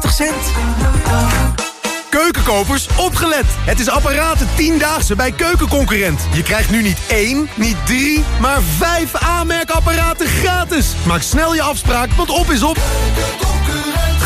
72 cent. Keukenkopers, opgelet! Het is apparaten 10-daagse bij Keukenconcurrent. Je krijgt nu niet één, niet drie, maar vijf aanmerkapparaten gratis. Maak snel je afspraak, want op is op.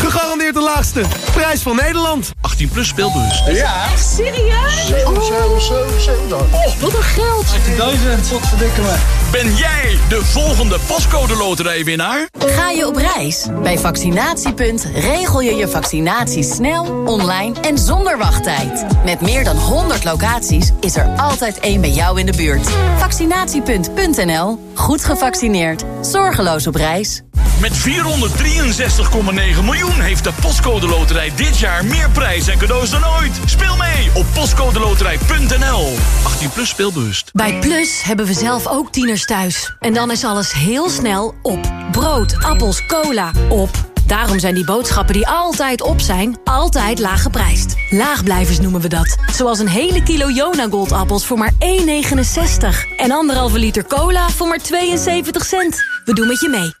Gegarandeerd de laagste. Prijs van Nederland. 18 plus speelbus. Ja. Echt serieus? 7, 7, 7, 7. Oh, wat een geld. 18.000, wat verdikken me. Ben jij de volgende pascode loterijwinnaar? Ga je op reis? Bij Vaccinatiepunt regel je je vaccinatie snel, online en zonder wachttijd. Met meer dan 100 locaties is er altijd één bij jou in de buurt. Vaccinatiepunt.nl. Goed gevaccineerd. Zorgeloos op reis. Met 463,9 miljoen heeft de Postcode Loterij dit jaar meer prijs en cadeaus dan ooit. Speel mee op postcodeloterij.nl. 18 plus speelbewust. Bij Plus hebben we zelf ook tieners thuis. En dan is alles heel snel op. Brood, appels, cola, op. Daarom zijn die boodschappen die altijd op zijn, altijd laag geprijsd. Laagblijvers noemen we dat. Zoals een hele kilo Jona Goldappels voor maar 1,69. En anderhalve liter cola voor maar 72 cent. We doen met je mee.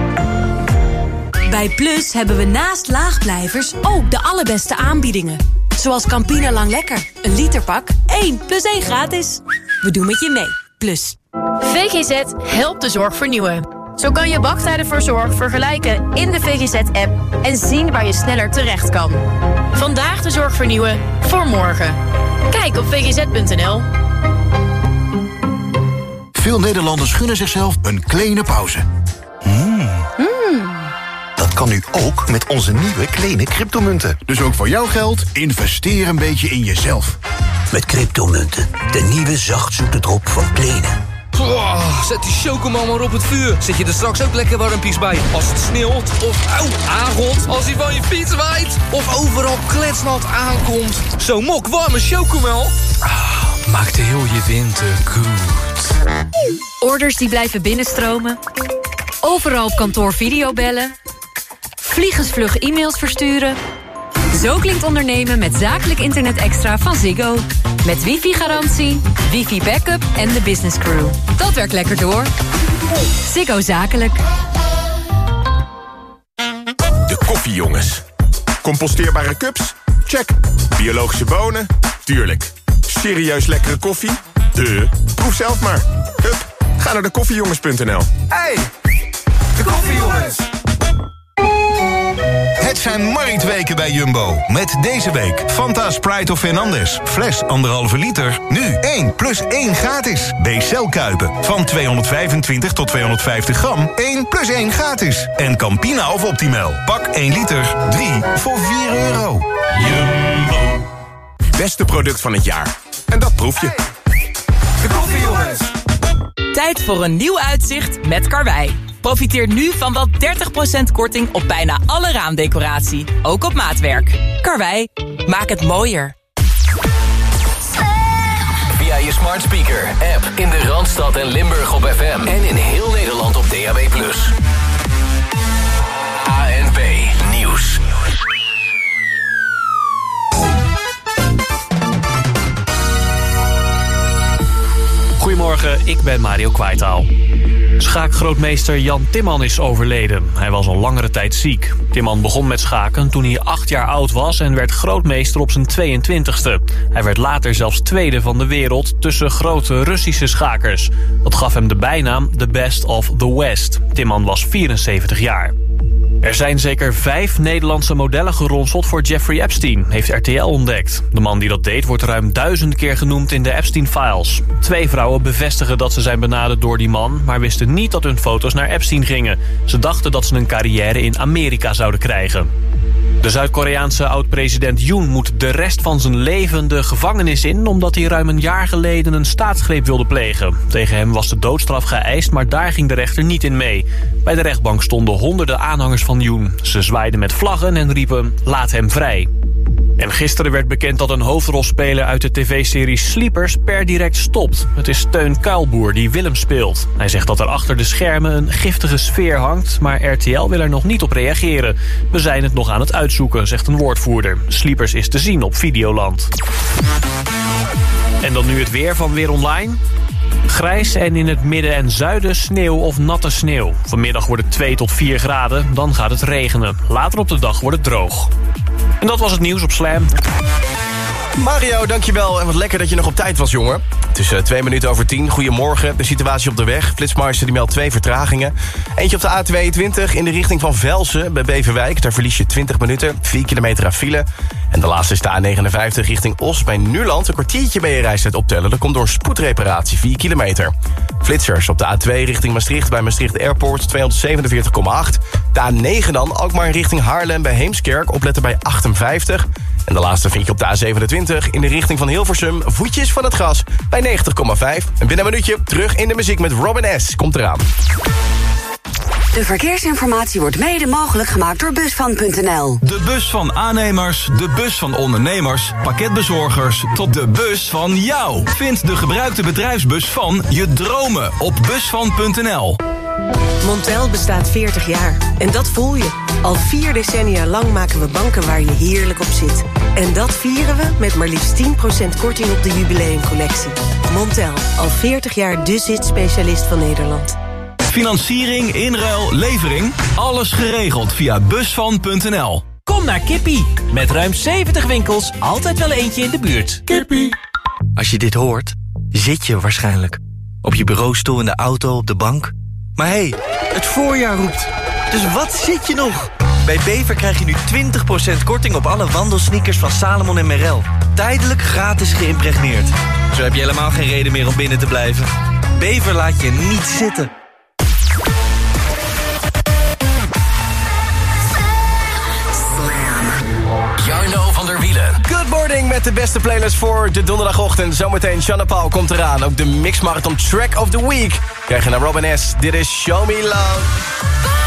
Bij Plus hebben we naast laagblijvers ook de allerbeste aanbiedingen. Zoals Campina Lang Lekker. Een literpak, 1 plus 1 gratis. We doen met je mee. Plus. VGZ helpt de zorg vernieuwen. Zo kan je wachttijden voor zorg vergelijken in de VGZ-app... en zien waar je sneller terecht kan. Vandaag de zorg vernieuwen voor morgen. Kijk op vgz.nl. Veel Nederlanders gunnen zichzelf een kleine pauze. Dat kan nu ook met onze nieuwe kleine cryptomunten. Dus ook voor jouw geld, investeer een beetje in jezelf. Met cryptomunten, de nieuwe zachtzoete drop van Kleene. Oh, zet die chocomel maar op het vuur. Zet je er straks ook lekker warmpies bij. Als het sneeuwt of auw, aangot. Als hij van je fiets waait. Of overal kletsnat aankomt. Zo'n mok warme chocomel. Ah, maakt heel je winter goed. Orders die blijven binnenstromen. Overal op kantoor videobellen. Vliegensvlug e-mails versturen. Zo klinkt ondernemen met zakelijk internet extra van Ziggo. Met wifi-garantie, wifi-backup en de business crew. Dat werkt lekker door. Ziggo Zakelijk. De koffiejongens. Composteerbare cups? Check. Biologische bonen? Tuurlijk. Serieus lekkere koffie? De. Proef zelf maar. Hup, ga naar de koffiejongens.nl. Hey, de koffiejongens. Het zijn marktweken bij Jumbo. Met deze week Fanta Sprite of Fernandes. Fles 1,5 liter. Nu 1 plus 1 gratis. B-cel Kuipen. Van 225 tot 250 gram. 1 plus 1 gratis. En Campina of Optimal. Pak 1 liter. 3 voor 4 euro. Jumbo. Beste product van het jaar. En dat proef je. De koffiejongens. Tijd voor een nieuw uitzicht met Karwei. Profiteer nu van wel 30% korting op bijna alle raamdecoratie. Ook op maatwerk. Karwei, maak het mooier. Via je smart speaker, app in de Randstad en Limburg op FM. En in heel Nederland op DAB+. ANP Nieuws. Goedemorgen, ik ben Mario Kwaitaal. Schaakgrootmeester Jan Timman is overleden. Hij was al langere tijd ziek. Timman begon met schaken toen hij acht jaar oud was... en werd grootmeester op zijn 22e. Hij werd later zelfs tweede van de wereld tussen grote Russische schakers. Dat gaf hem de bijnaam The Best of the West. Timman was 74 jaar. Er zijn zeker vijf Nederlandse modellen geronseld voor Jeffrey Epstein, heeft RTL ontdekt. De man die dat deed wordt ruim duizend keer genoemd in de Epstein-files. Twee vrouwen bevestigen dat ze zijn benaderd door die man, maar wisten niet dat hun foto's naar Epstein gingen. Ze dachten dat ze een carrière in Amerika zouden krijgen. De Zuid-Koreaanse oud-president Yoon moet de rest van zijn leven de gevangenis in... omdat hij ruim een jaar geleden een staatsgreep wilde plegen. Tegen hem was de doodstraf geëist, maar daar ging de rechter niet in mee. Bij de rechtbank stonden honderden aanhangers van Yoon. Ze zwaaiden met vlaggen en riepen, laat hem vrij. En gisteren werd bekend dat een hoofdrolspeler uit de tv-serie Sleepers per direct stopt. Het is Teun Kuilboer die Willem speelt. Hij zegt dat er achter de schermen een giftige sfeer hangt... maar RTL wil er nog niet op reageren. We zijn het nog aan het uitzoeken, zegt een woordvoerder. Sleepers is te zien op Videoland. En dan nu het weer van Weer Online. Grijs en in het midden en zuiden sneeuw of natte sneeuw. Vanmiddag wordt het 2 tot 4 graden, dan gaat het regenen. Later op de dag wordt het droog. En dat was het nieuws op Slam. Mario, dankjewel. En wat lekker dat je nog op tijd was, jongen. Is uh, twee minuten over tien. Goedemorgen. De situatie op de weg. Flitsmeister die meldt twee vertragingen. Eentje op de A22 in de richting van Velsen bij Beverwijk. Daar verlies je 20 minuten. 4 kilometer aan file. En de laatste is de A59 richting Os bij Nuland. Een kwartiertje ben je reistijd optellen. Dat komt door spoedreparatie, 4 kilometer. Flitsers op de A2 richting Maastricht bij Maastricht Airport 247,8. De A9 dan, ook maar richting Haarlem bij Heemskerk. Opletten bij 58. En de laatste vind je op de A27 in de richting van Hilversum. Voetjes van het gras bij 90,5. En binnen een minuutje terug in de muziek met Robin S. Komt eraan. De verkeersinformatie wordt mede mogelijk gemaakt door Busvan.nl. De bus van aannemers, de bus van ondernemers, pakketbezorgers... tot de bus van jou. Vind de gebruikte bedrijfsbus van je dromen op Busvan.nl. Montel bestaat 40 jaar. En dat voel je. Al vier decennia lang maken we banken waar je heerlijk op zit. En dat vieren we met maar liefst 10% korting op de jubileumcollectie. Montel, al 40 jaar de zit-specialist van Nederland. Financiering, inruil, levering. Alles geregeld via busvan.nl. Kom naar Kippie. Met ruim 70 winkels, altijd wel eentje in de buurt. Kippie. Als je dit hoort, zit je waarschijnlijk. Op je bureaustoel, in de auto, op de bank. Maar hé, hey, het voorjaar roept. Dus wat zit je nog? Bij Bever krijg je nu 20% korting op alle wandelsneakers van Salomon en Merrell. Tijdelijk gratis geïmpregneerd. Zo heb je helemaal geen reden meer om binnen te blijven. Bever laat je niet zitten. Met de beste playlist voor de donderdagochtend. Zometeen Shanna Paul komt eraan. Ook de Mix Marathon Track of the Week. Krijg je naar Robin S. Dit is Show Me Love.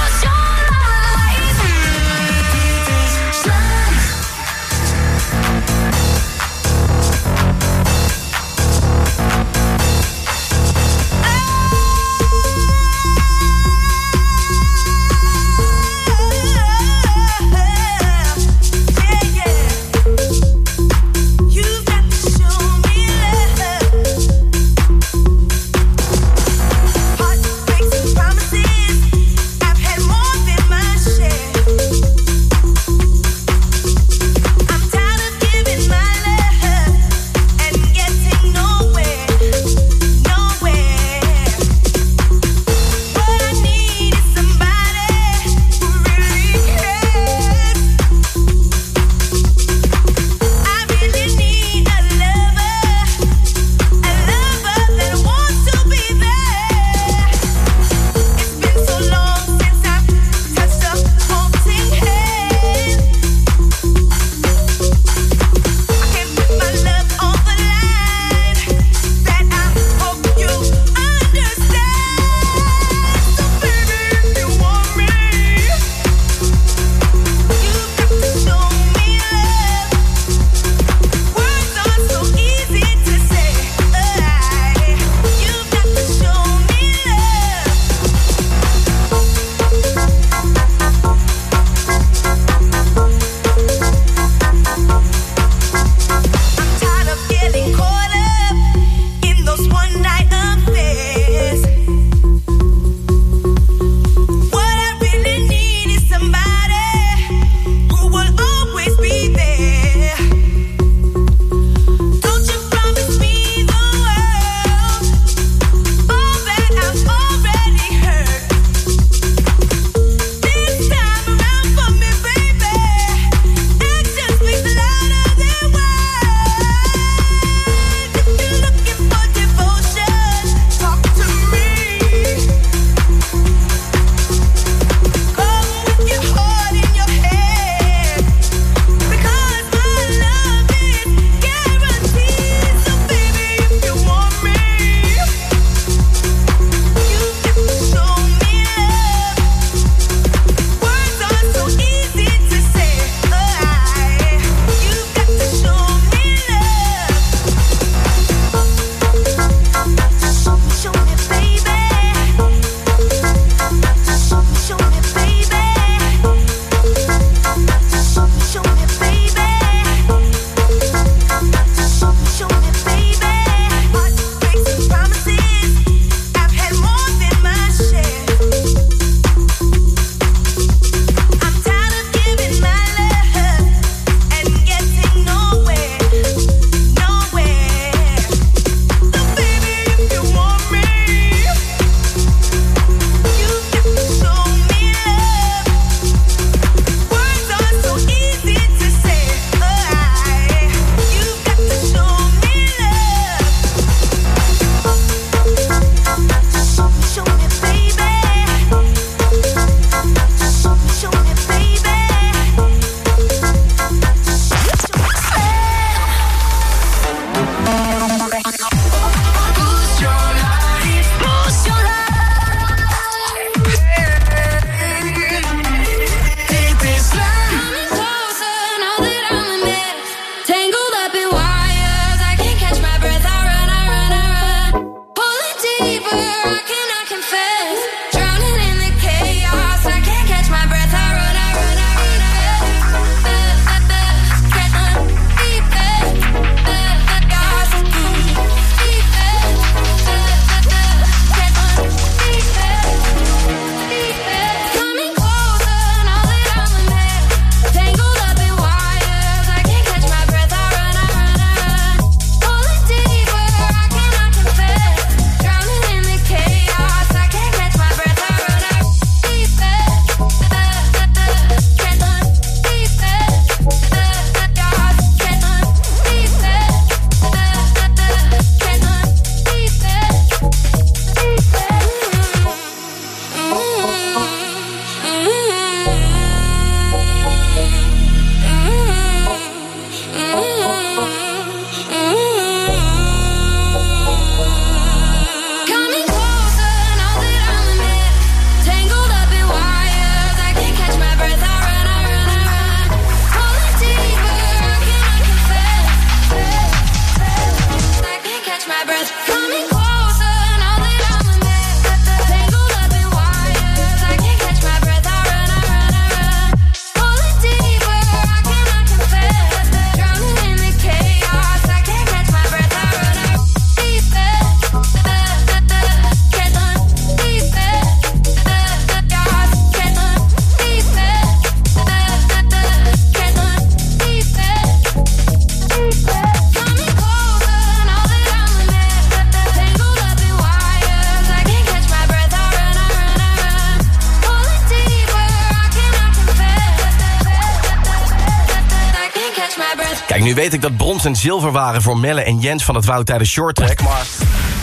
Nu weet ik dat brons en zilver waren voor Melle en Jens van het Woud tijdens Short Track, maar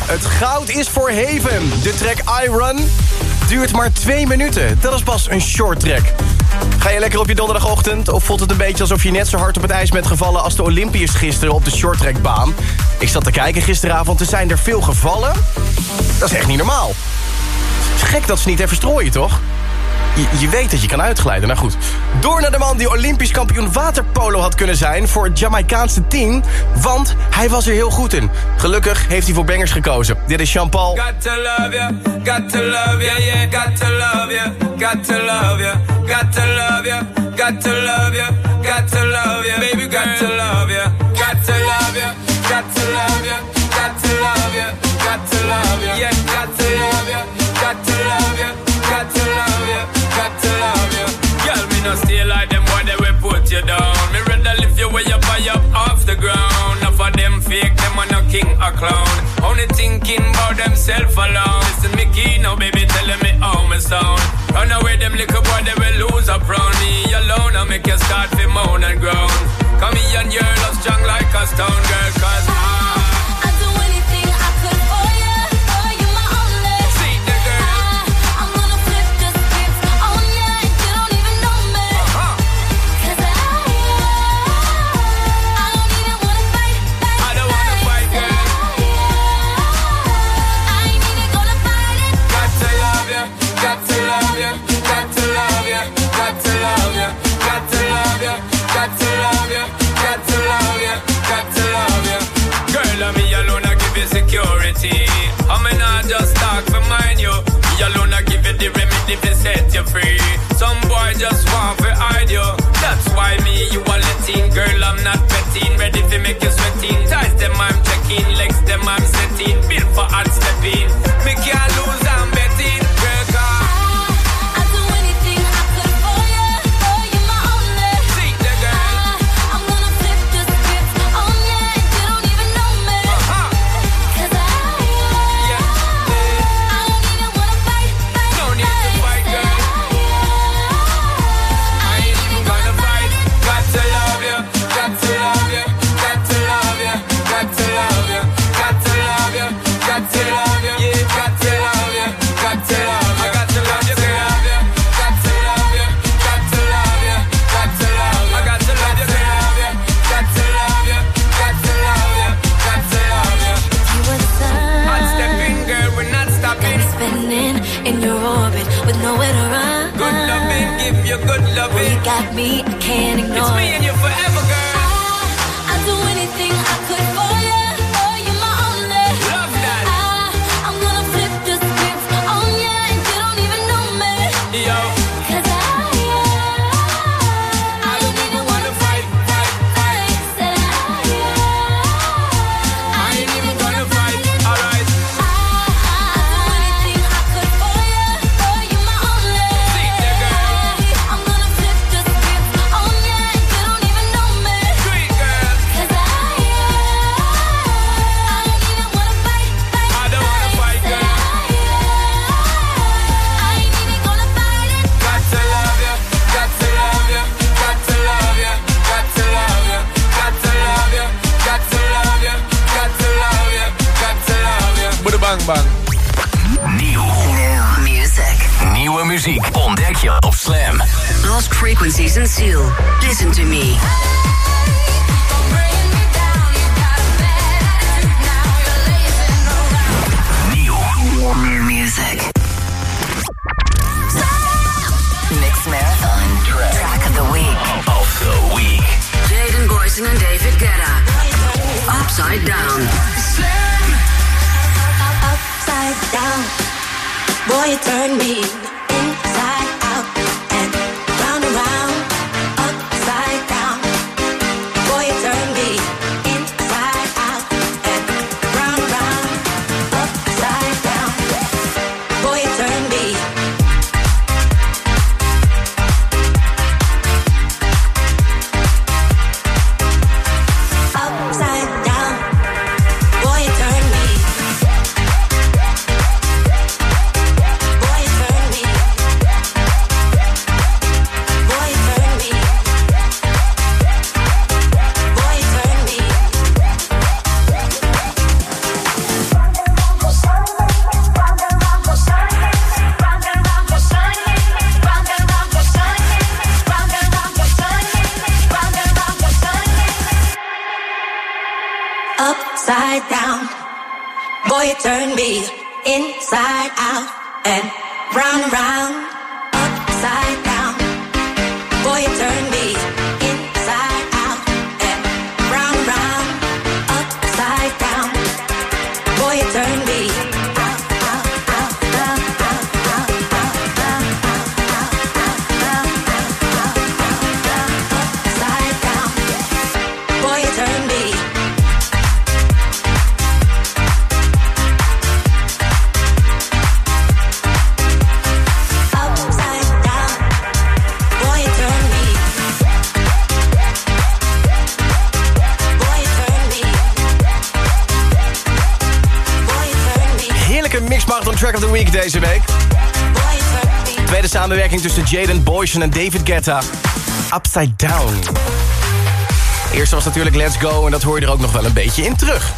het goud is voor Haven. De track iRun duurt maar twee minuten. Dat is pas een short track. Ga je lekker op je donderdagochtend? Of voelt het een beetje alsof je net zo hard op het ijs bent gevallen... als de Olympiërs gisteren op de shorttrackbaan? Ik zat te kijken gisteravond, er zijn er veel gevallen. Dat is echt niet normaal. Het is gek dat ze niet even strooien, toch? Je, weet dat je kan uitglijden. Nou goed. Door naar de man die Olympisch kampioen waterpolo had kunnen zijn... voor het Jamaicaanse team. Want hij was er heel goed in. Gelukkig heeft hij voor bangers gekozen. Dit is Jean-Paul. Got to love you, got to love you, yeah, got to love you, got to love you, got to love you, got to love you, got to love you, baby, got to love clown. Only thinking about themself alone. Listen, me key now, baby, telling me how me sound. Run away, them little boy, they will lose up round me alone. I make you start to moan and groan. Come here and you're strong like a stone girl, cause I. if to set you free. Some boy just want to hide you. That's why me, you are letting. Girl, I'm not betting. Ready to make you sweating. Ties them, I'm checking. Legs them, I'm setting. Built for hard stepping. Me can't lose, I'm Lost Frequencies and Seal. Listen to me. Nieuw. Music. Mix Marathon. Track of the Week. Of the week. Jaden Boyson and David Guetta. Upside Down. Upside down, boy, you turn me deze week. Tweede samenwerking tussen Jaden Boysen en David Guetta. Upside Down. Eerste was natuurlijk Let's Go en dat hoor je er ook nog wel een beetje in terug.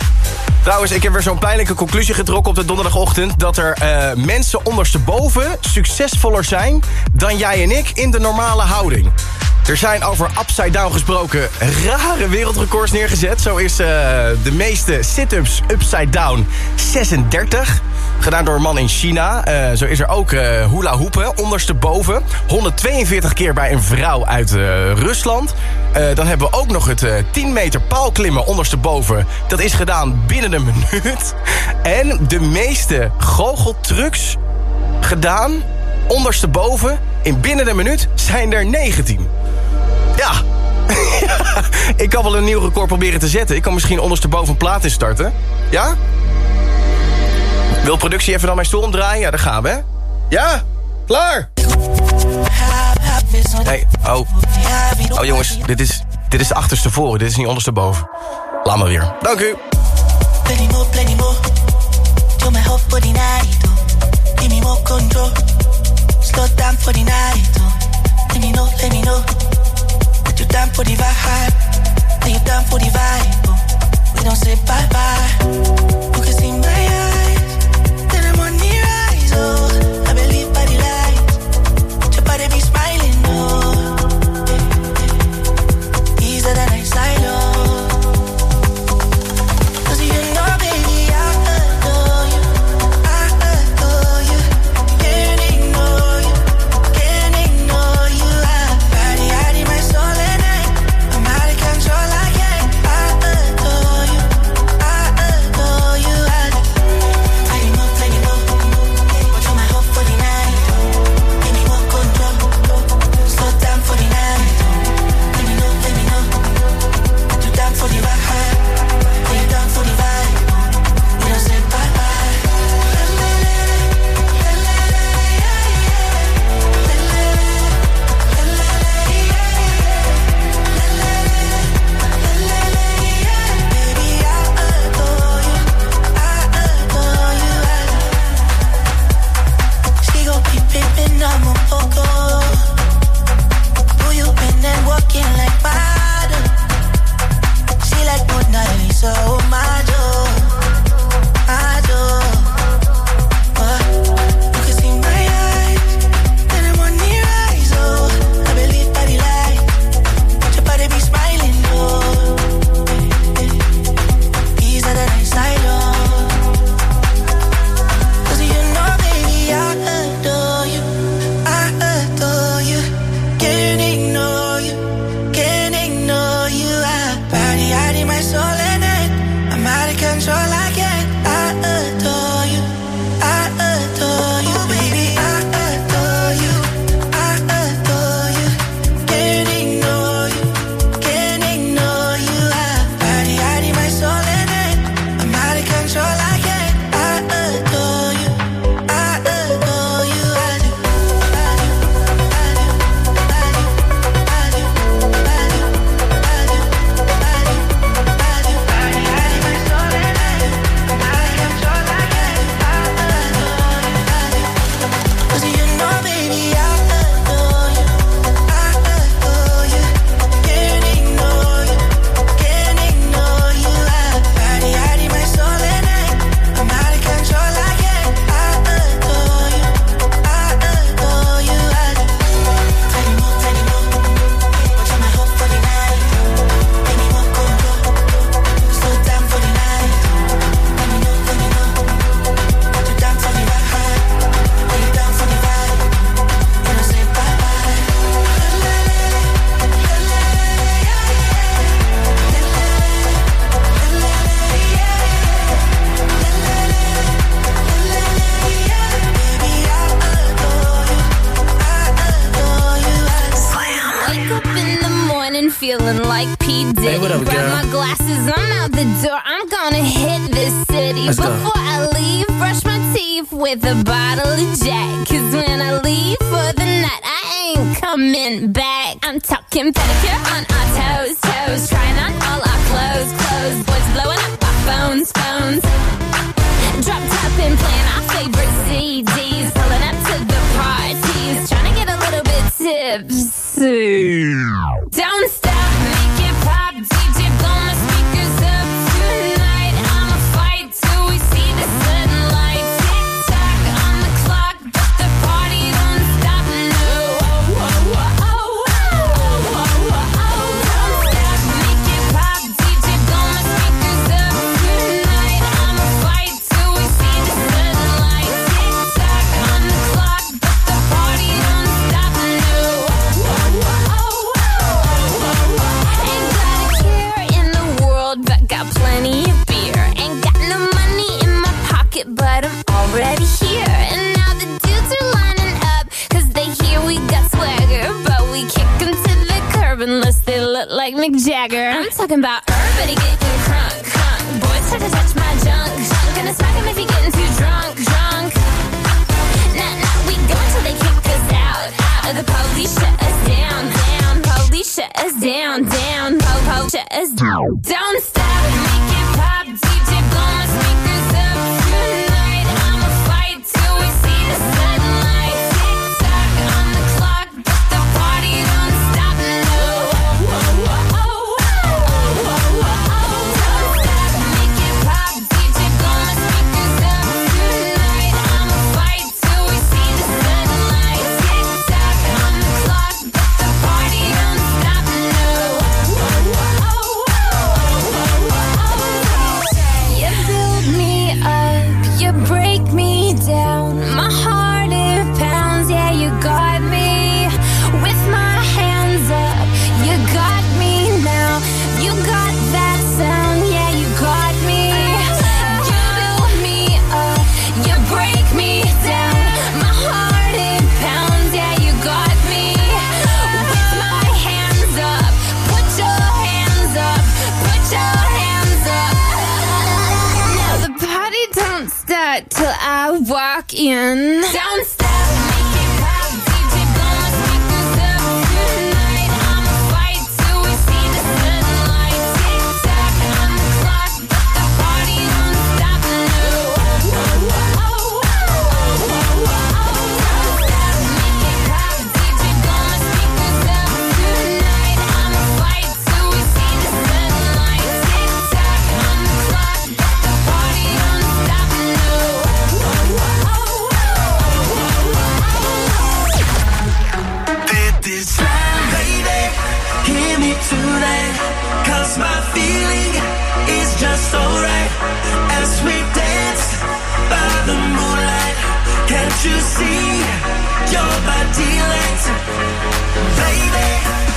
Trouwens, ik heb weer zo'n pijnlijke conclusie getrokken op de donderdagochtend... dat er eh, mensen ondersteboven succesvoller zijn dan jij en ik in de normale houding. Er zijn over upside down gesproken rare wereldrecords neergezet. Zo is eh, de meeste sit-ups upside down 36. Gedaan door een man in China. Eh, zo is er ook eh, hula hoepen, ondersteboven. 142 keer bij een vrouw uit eh, Rusland. Dan hebben we ook nog het eh, 10 meter paalklimmen ondersteboven. Dat is gedaan binnen een minuut. En de meeste goocheltrucs gedaan ondersteboven in binnen een minuut zijn er 19. Ja. ik kan wel een nieuw record proberen te zetten. Ik kan misschien ondersteboven een plaat instarten. Ja? Wil productie even dan mijn stoel omdraaien? Ja, daar gaan we? Ja? Klaar? Nee, oh. Oh jongens, dit is, dit is achterste voren. Dit is niet ondersteboven. Laat maar weer. Dank u. More, walk in. Don't see your body light? Baby,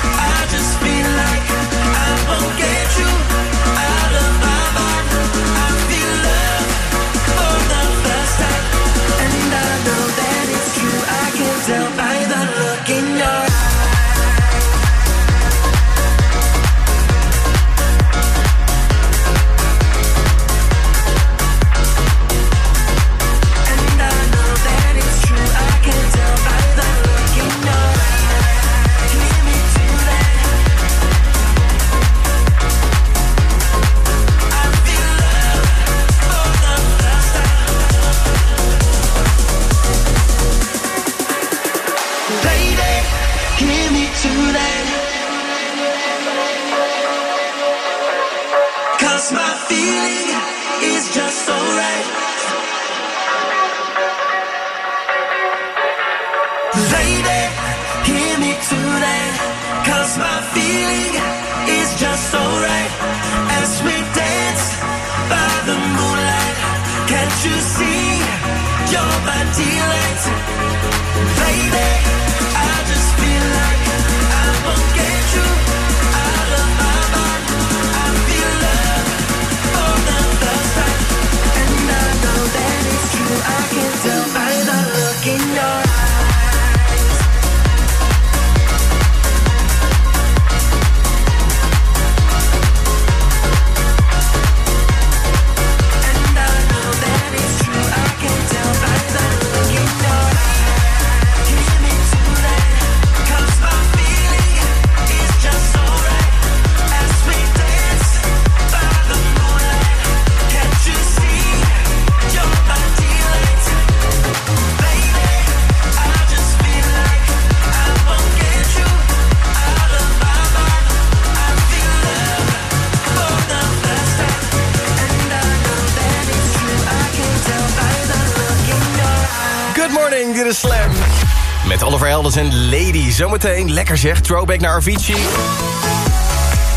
Zometeen, lekker zeg, throwback naar Avicii.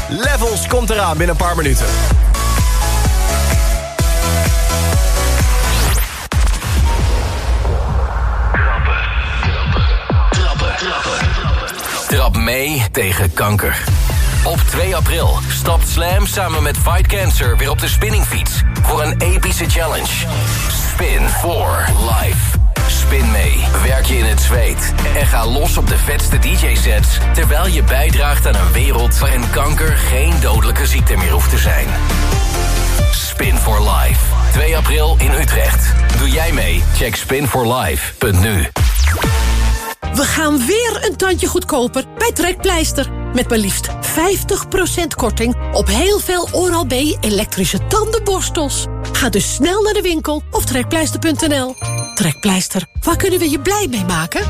Levels komt eraan binnen een paar minuten. Trap mee tegen kanker. Op 2 april stapt Slam samen met Fight Cancer weer op de spinningfiets voor een epische challenge. Spin for Life. Spin mee, werk je in het zweet en ga los op de vetste DJ-sets... terwijl je bijdraagt aan een wereld waarin kanker geen dodelijke ziekte meer hoeft te zijn. Spin for Life. 2 april in Utrecht. Doe jij mee? Check spinforlife.nu. We gaan weer een tandje goedkoper bij Trekpleister. Met maar liefst 50% korting op heel veel Oral-B elektrische tandenborstels. Ga dus snel naar de winkel of trekpleister.nl. Trekpleister, waar kunnen we je blij mee maken?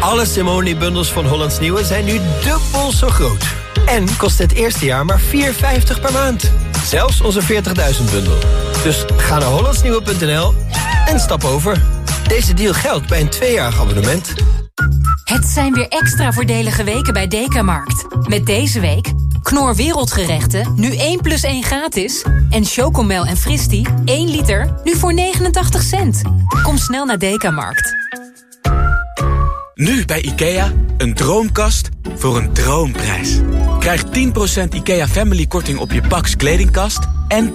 Alle Simone-bundels van Hollands Nieuwe zijn nu dubbel zo groot. En kost het eerste jaar maar 4,50 per maand. Zelfs onze 40.000-bundel. Dus ga naar hollandsnieuwe.nl en stap over. Deze deal geldt bij een tweejarig abonnement. Het zijn weer extra voordelige weken bij Dekamarkt. Met deze week Knor Wereldgerechten, nu 1 plus 1 gratis. En Chocomel en Fristi, 1 liter, nu voor 89 cent. Kom snel naar Dekamarkt. Nu bij IKEA, een droomkast voor een droomprijs. Krijg 10% IKEA Family korting op je Pax kledingkast... en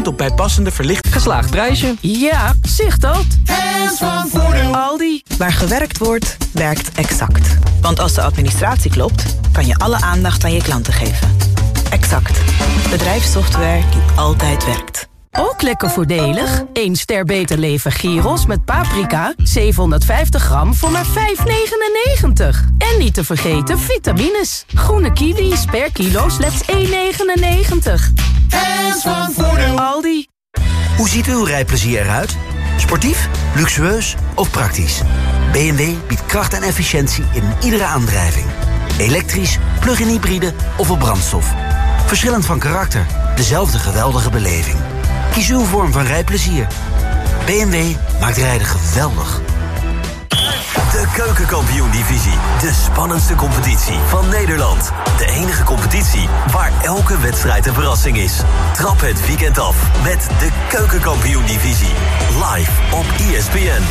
20% op bijpassende verlicht... Geslaagd prijsje. Ja, zicht dat. Hands van Voordeel. Aldi. Waar gewerkt wordt, werkt exact. Want als de administratie klopt, kan je alle aandacht aan je klanten geven. Exact. Bedrijfssoftware die altijd werkt. Ook lekker voordelig. 1 ster beter leven gyros met paprika. 750 gram voor maar 5,99. En niet te vergeten vitamines. Groene kiwis per kilo slechts 1,99. Hands van Voordeel. Aldi. Hoe ziet uw rijplezier eruit? Sportief, luxueus of praktisch? BMW biedt kracht en efficiëntie in iedere aandrijving. Elektrisch, plug-in hybride of op brandstof. Verschillend van karakter, dezelfde geweldige beleving. Kies uw vorm van rijplezier. BMW maakt rijden geweldig. De Keukenkampioen-divisie. De spannendste competitie van Nederland. De enige competitie waar elke wedstrijd een verrassing is. Trap het weekend af met de Keukenkampioen-divisie. Live op ESPN.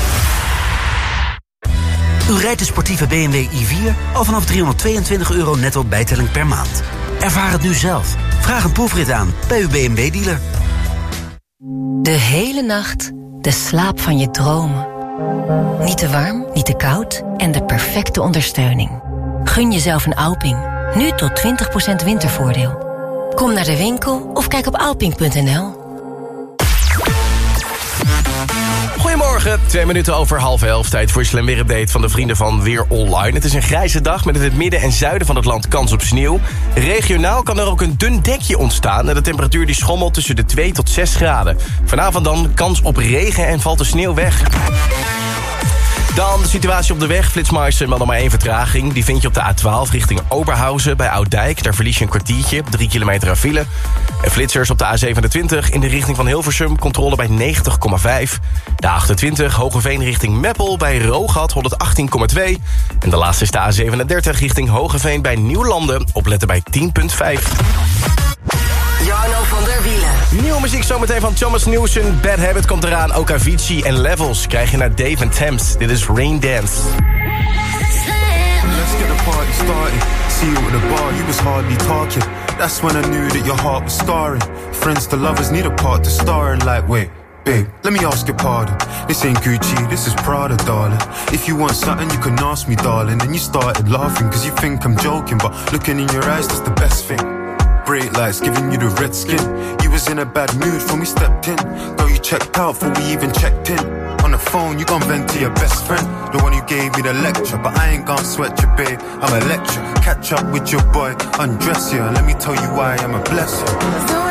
U rijdt de sportieve BMW i4 al vanaf 322 euro netto bijtelling per maand. Ervaar het nu zelf. Vraag een proefrit aan bij uw BMW-dealer. De hele nacht de slaap van je dromen. Niet te warm, niet te koud en de perfecte ondersteuning. Gun jezelf een Alping. Nu tot 20% wintervoordeel. Kom naar de winkel of kijk op alping.nl. Goedemorgen, twee minuten over half elf. Tijd voor je Slam Weer Update van de vrienden van Weer Online. Het is een grijze dag met in het midden en zuiden van het land kans op sneeuw. Regionaal kan er ook een dun dekje ontstaan... en de temperatuur die schommelt tussen de 2 tot 6 graden. Vanavond dan kans op regen en valt de sneeuw weg. Dan de situatie op de weg. Flitsmeister meldt maar één vertraging. Die vind je op de A12 richting Oberhausen bij Ouddijk. Daar verlies je een kwartiertje, 3 kilometer aan file. En flitsers op de A27 in de richting van Hilversum. Controle bij 90,5. De A28 Hogeveen richting Meppel bij Roogat 118,2. En de laatste is de A37 richting Hogeveen bij Nieuwlanden. Opletten bij 10,5. Jarno van der Wielen. Nieuwe muziek zometeen van Thomas Newson. Bad Habit komt eraan. Ook Avicii en Levels krijg je naar Dave and Thames. Dit is Rain Dance. Let's get the party started. See you at the bar, you was hardly talking. That's when I knew that your heart was scarring. Friends to lovers need a part to star in. Like, wait, babe, let me ask your pardon. This ain't Gucci, this is Prada, darling. If you want something, you can ask me, darling. And you started laughing, cause you think I'm joking. But looking in your eyes, that's the best thing. Bright lights giving you the red skin. You was in a bad mood when we stepped in. Girl, you checked out before we even checked in. On the phone, you gon' vent to your best friend. The one who gave me the lecture. But I ain't gon' sweat you, babe. I'm a lecture. Catch up with your boy, undress you. And let me tell you why I'm a blessing.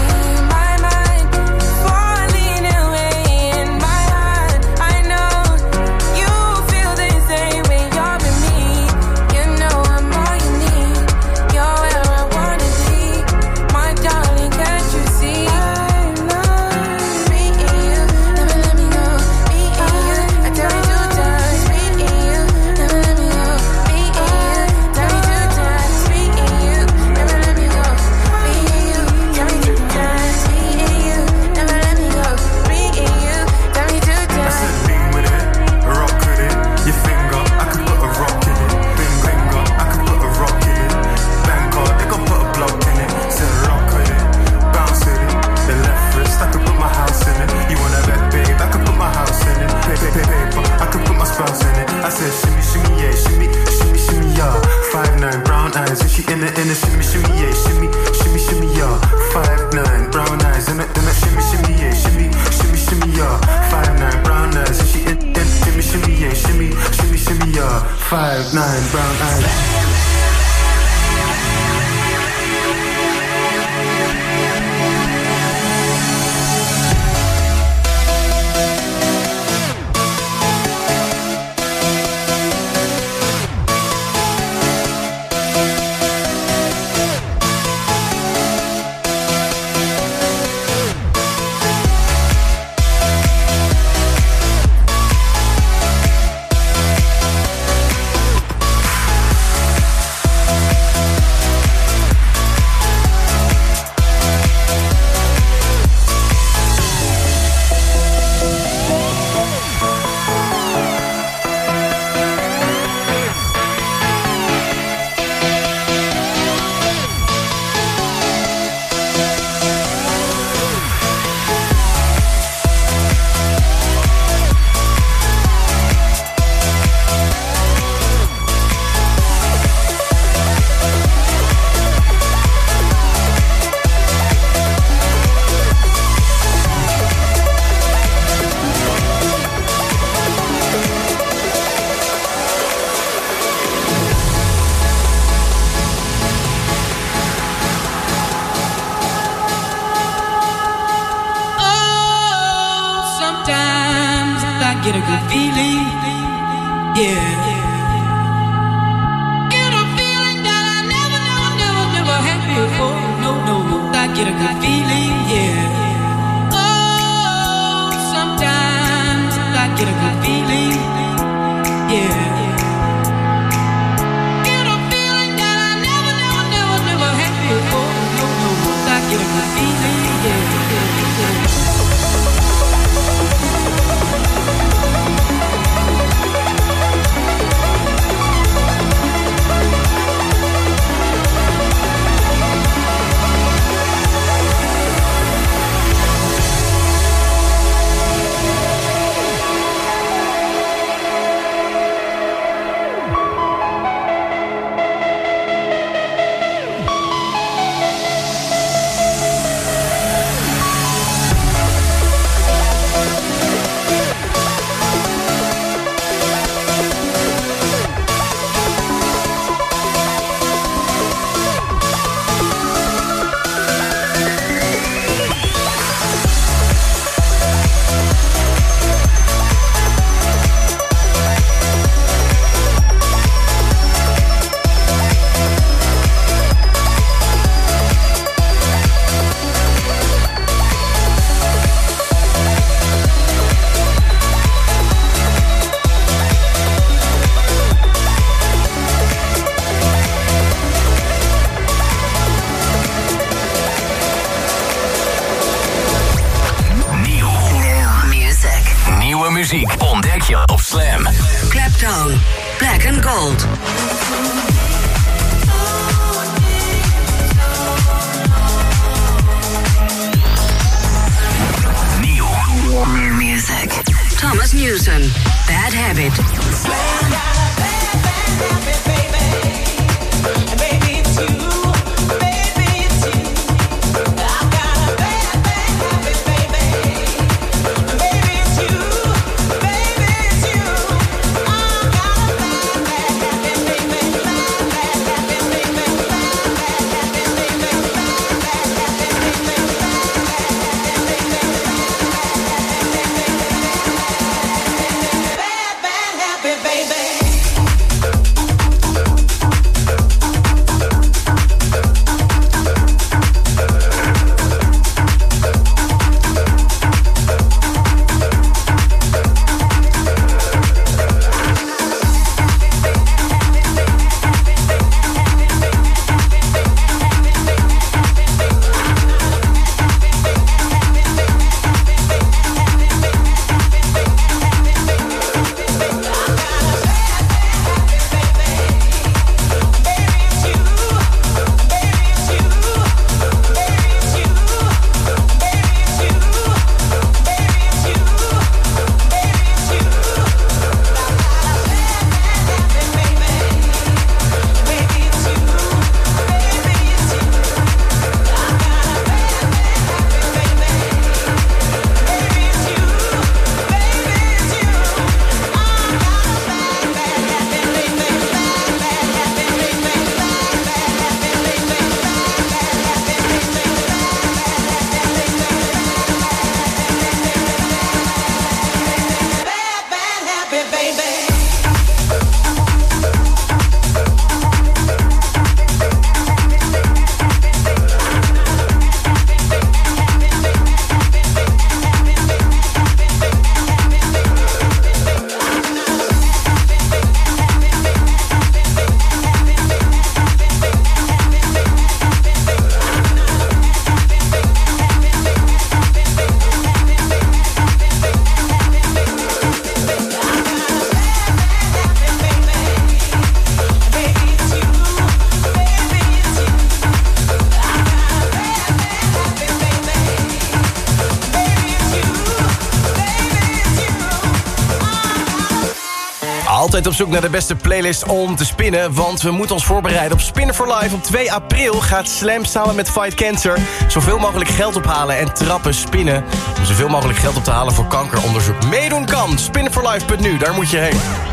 Op zoek naar de beste playlist om te spinnen... want we moeten ons voorbereiden op Spinnen for Life. Op 2 april gaat Slam samen met Fight Cancer... zoveel mogelijk geld ophalen en trappen spinnen... om zoveel mogelijk geld op te halen voor kankeronderzoek. Meedoen kan! Spinnenforlife.nu, daar moet je heen.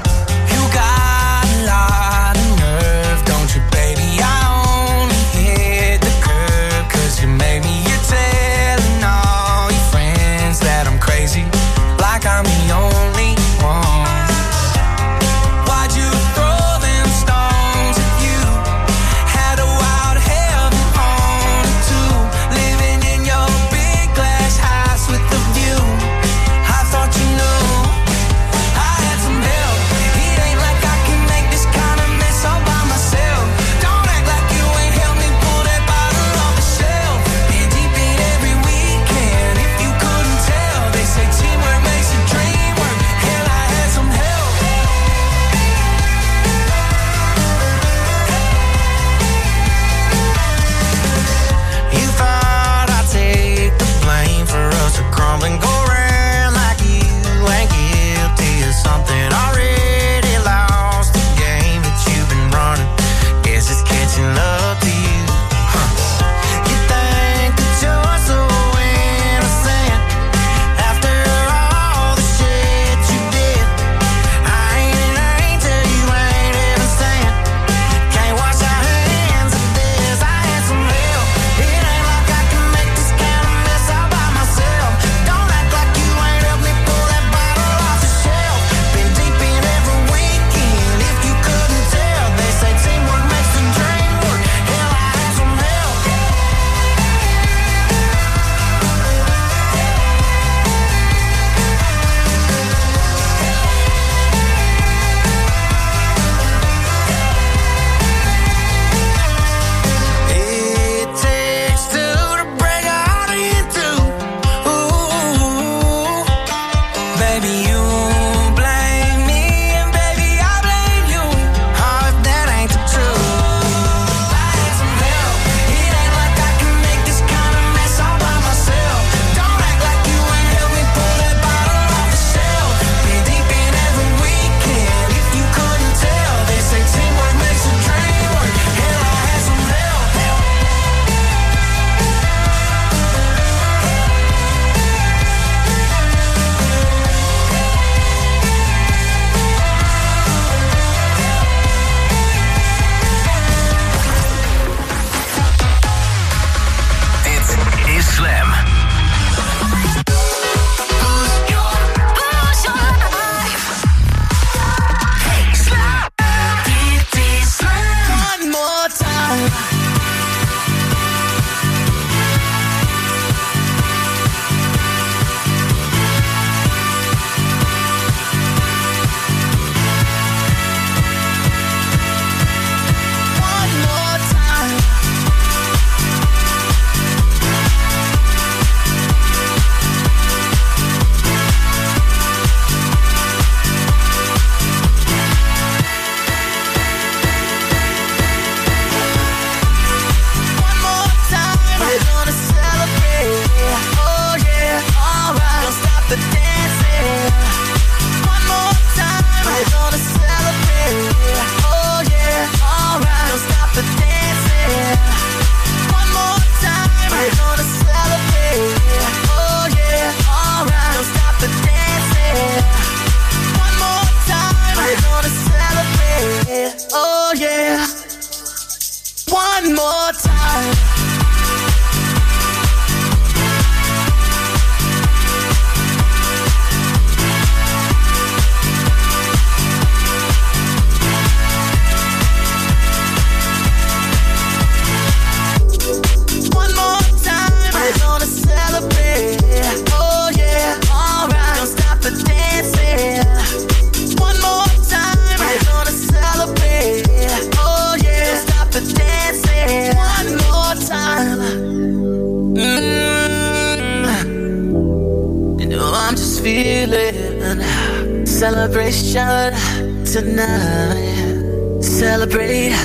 sunshine tonight. Celebrate,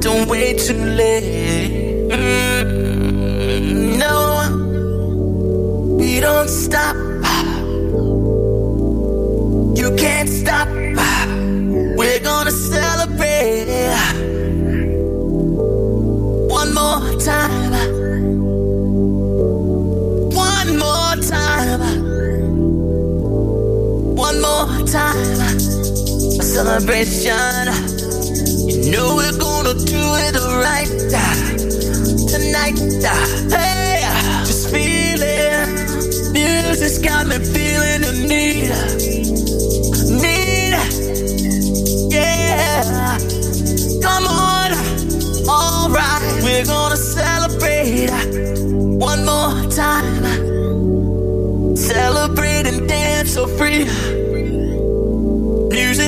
don't wait too late. Mm. No, we don't stop celebration. You know we're gonna do it right tonight. Hey, just feeling. Music's got me feeling the need. Need. Yeah. Come on. Alright, we're gonna celebrate one more time. Celebrate and dance so free.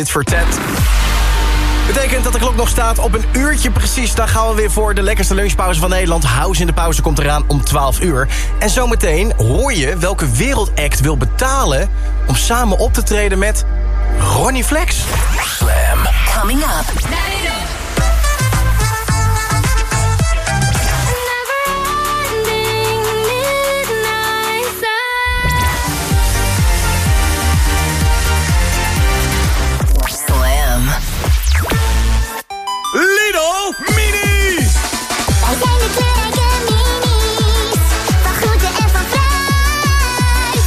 dit voor Ted. Betekent dat de klok nog staat op een uurtje precies. Dan gaan we weer voor de lekkerste lunchpauze van Nederland. House in de pauze komt eraan om 12 uur. En zometeen hoor je welke wereldact wil betalen... om samen op te treden met Ronnie Flex. Slam. Coming up. Lidl Mini! Wij zijn de kleurrijke minis. Van groente en van fruit.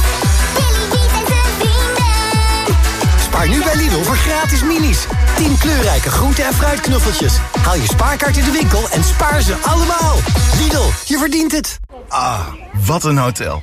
Billy Beat en zijn vrienden. Spaar nu bij Lidl voor gratis minis. 10 kleurrijke groente- en fruitknuffeltjes. Haal je spaarkaart in de winkel en spaar ze allemaal. Lidl, je verdient het. Ah, wat een hotel.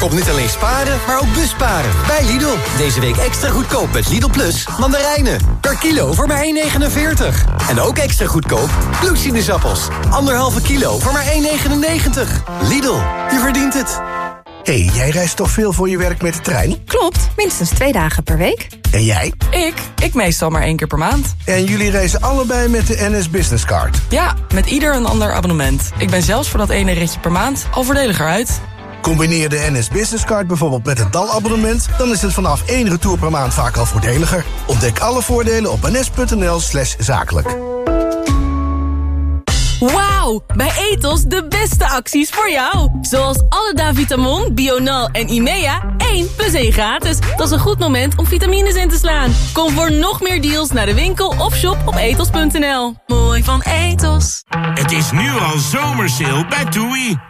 Kom niet alleen sparen, maar ook busparen. Bij Lidl. Deze week extra goedkoop met Lidl Plus mandarijnen. Per kilo voor maar 1,49. En ook extra goedkoop bloedsinusappels. Anderhalve kilo voor maar 1,99. Lidl, je verdient het. hey, jij reist toch veel voor je werk met de trein? Klopt, minstens twee dagen per week. En jij? Ik? Ik meestal maar één keer per maand. En jullie reizen allebei met de NS Business Card? Ja, met ieder een ander abonnement. Ik ben zelfs voor dat ene ritje per maand al voordeliger uit. Combineer de NS Business Card bijvoorbeeld met het DAL-abonnement... dan is het vanaf één retour per maand vaak al voordeliger. Ontdek alle voordelen op ns.nl slash zakelijk. Wauw, bij Ethos de beste acties voor jou. Zoals alle Davitamon, Bional en Imea, 1 plus 1 gratis. Dat is een goed moment om vitamines in te slaan. Kom voor nog meer deals naar de winkel of shop op ethos.nl. Mooi van Ethos. Het is nu al zomersale bij TUI.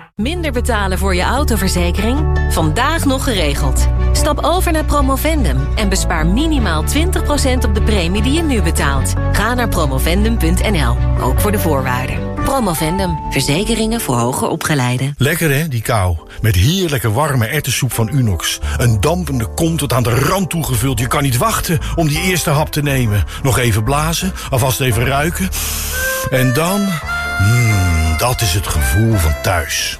Minder betalen voor je autoverzekering? Vandaag nog geregeld. Stap over naar Promovendum en bespaar minimaal 20% op de premie die je nu betaalt. Ga naar promovendum.nl, ook voor de voorwaarden. Promovendum, verzekeringen voor hoger opgeleiden. Lekker hè, die kou. Met heerlijke warme erwtensoep van Unox. Een dampende kom tot aan de rand toegevuld. Je kan niet wachten om die eerste hap te nemen. Nog even blazen, alvast even ruiken. En dan... Mmm, dat is het gevoel van thuis.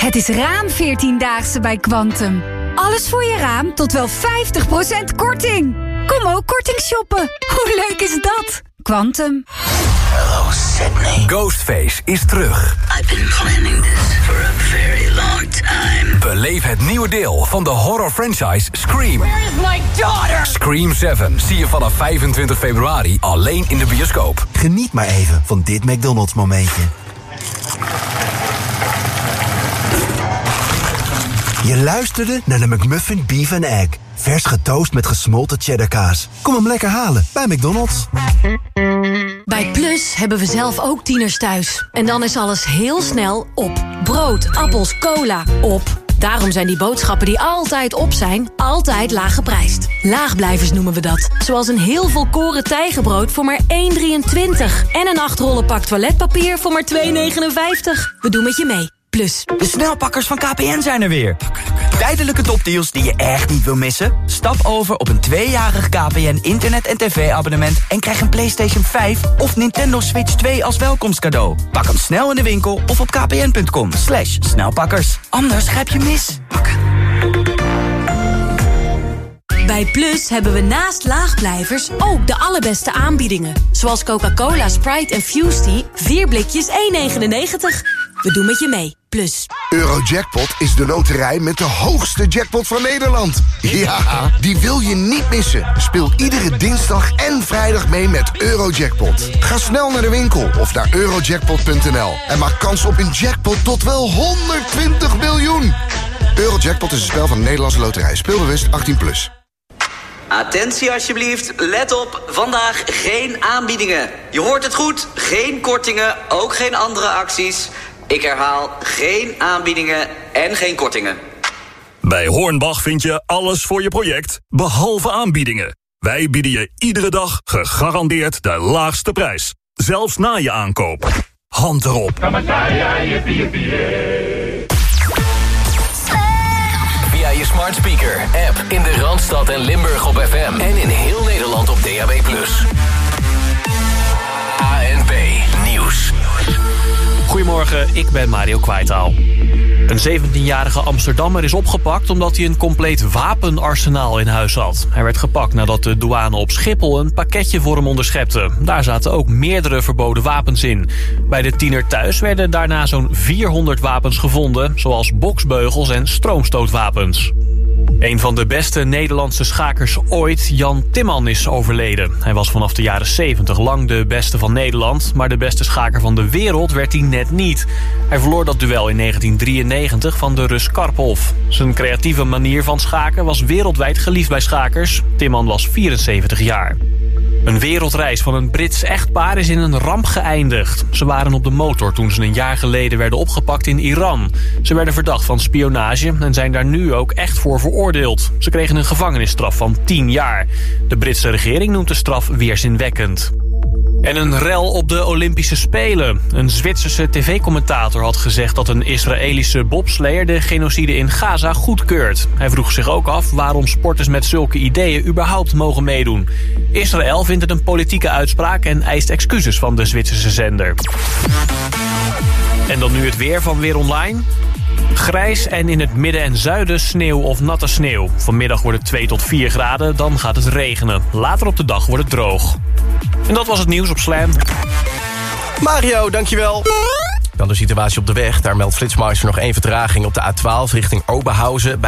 Het is raam 14-daagse bij Quantum. Alles voor je raam tot wel 50% korting. Kom ook korting shoppen. Hoe leuk is dat? Quantum. Hello Sydney. Ghostface is terug. I've been planning this for a very long time. Beleef het nieuwe deel van de horror franchise Scream. Where is my daughter? Scream 7 zie je vanaf 25 februari alleen in de bioscoop. Geniet maar even van dit McDonald's momentje. Je luisterde naar de McMuffin Beef and Egg. Vers getoast met gesmolten cheddarkaas. Kom hem lekker halen bij McDonald's. Bij Plus hebben we zelf ook tieners thuis. En dan is alles heel snel op. Brood, appels, cola, op. Daarom zijn die boodschappen die altijd op zijn, altijd laag geprijsd. Laagblijvers noemen we dat. Zoals een heel volkoren tijgenbrood voor maar 1,23. En een 8 rollen pak toiletpapier voor maar 2,59. We doen met je mee. Plus. De snelpakkers van KPN zijn er weer. Tijdelijke topdeals die je echt niet wil missen? Stap over op een tweejarig KPN internet- en tv-abonnement... en krijg een PlayStation 5 of Nintendo Switch 2 als welkomstcadeau. Pak hem snel in de winkel of op kpn.com. Snelpakkers. Anders grijp je mis. Bij Plus hebben we naast laagblijvers ook de allerbeste aanbiedingen. Zoals Coca-Cola, Sprite en Fusty. 4 blikjes 1,99. We doen met je mee. Plus. Eurojackpot is de loterij met de hoogste jackpot van Nederland. Ja, die wil je niet missen. Speel iedere dinsdag en vrijdag mee met Eurojackpot. Ga snel naar de winkel of naar eurojackpot.nl en maak kans op een jackpot tot wel 120 miljoen. Eurojackpot is een spel van de Nederlandse loterij. Speelbewust 18+. Plus. Attentie alsjeblieft, let op, vandaag geen aanbiedingen. Je hoort het goed, geen kortingen, ook geen andere acties. Ik herhaal, geen aanbiedingen en geen kortingen. Bij Hornbach vind je alles voor je project, behalve aanbiedingen. Wij bieden je iedere dag gegarandeerd de laagste prijs. Zelfs na je aankoop. Hand erop. Via je smart speaker, app in de Randstad en Limburg op FM. En in heel Nederland op DAB+. Goedemorgen, ik ben Mario Kwaitaal. Een 17-jarige Amsterdammer is opgepakt omdat hij een compleet wapenarsenaal in huis had. Hij werd gepakt nadat de douane op Schiphol een pakketje voor hem onderschepte. Daar zaten ook meerdere verboden wapens in. Bij de tiener thuis werden daarna zo'n 400 wapens gevonden, zoals boksbeugels en stroomstootwapens. Een van de beste Nederlandse schakers ooit, Jan Timman, is overleden. Hij was vanaf de jaren 70 lang de beste van Nederland... maar de beste schaker van de wereld werd hij net niet. Hij verloor dat duel in 1993 van de Rus Karpov. Zijn creatieve manier van schaken was wereldwijd geliefd bij schakers. Timman was 74 jaar. Een wereldreis van een Brits echtpaar is in een ramp geëindigd. Ze waren op de motor toen ze een jaar geleden werden opgepakt in Iran. Ze werden verdacht van spionage en zijn daar nu ook echt voor veroordeeld. Ze kregen een gevangenisstraf van 10 jaar. De Britse regering noemt de straf weerzinwekkend. En een rel op de Olympische Spelen. Een Zwitserse tv-commentator had gezegd dat een Israëlische bobsleer de genocide in Gaza goedkeurt. Hij vroeg zich ook af waarom sporters met zulke ideeën überhaupt mogen meedoen. Israël vindt het een politieke uitspraak en eist excuses van de Zwitserse zender. En dan nu het weer van Weer Online. Grijs en in het midden en zuiden sneeuw of natte sneeuw. Vanmiddag wordt het 2 tot 4 graden, dan gaat het regenen. Later op de dag wordt het droog. En dat was het nieuws op Slam. Mario, dankjewel. Dan de situatie op de weg. Daar meldt Flitsmeister nog één vertraging op de A12 richting Oberhausen.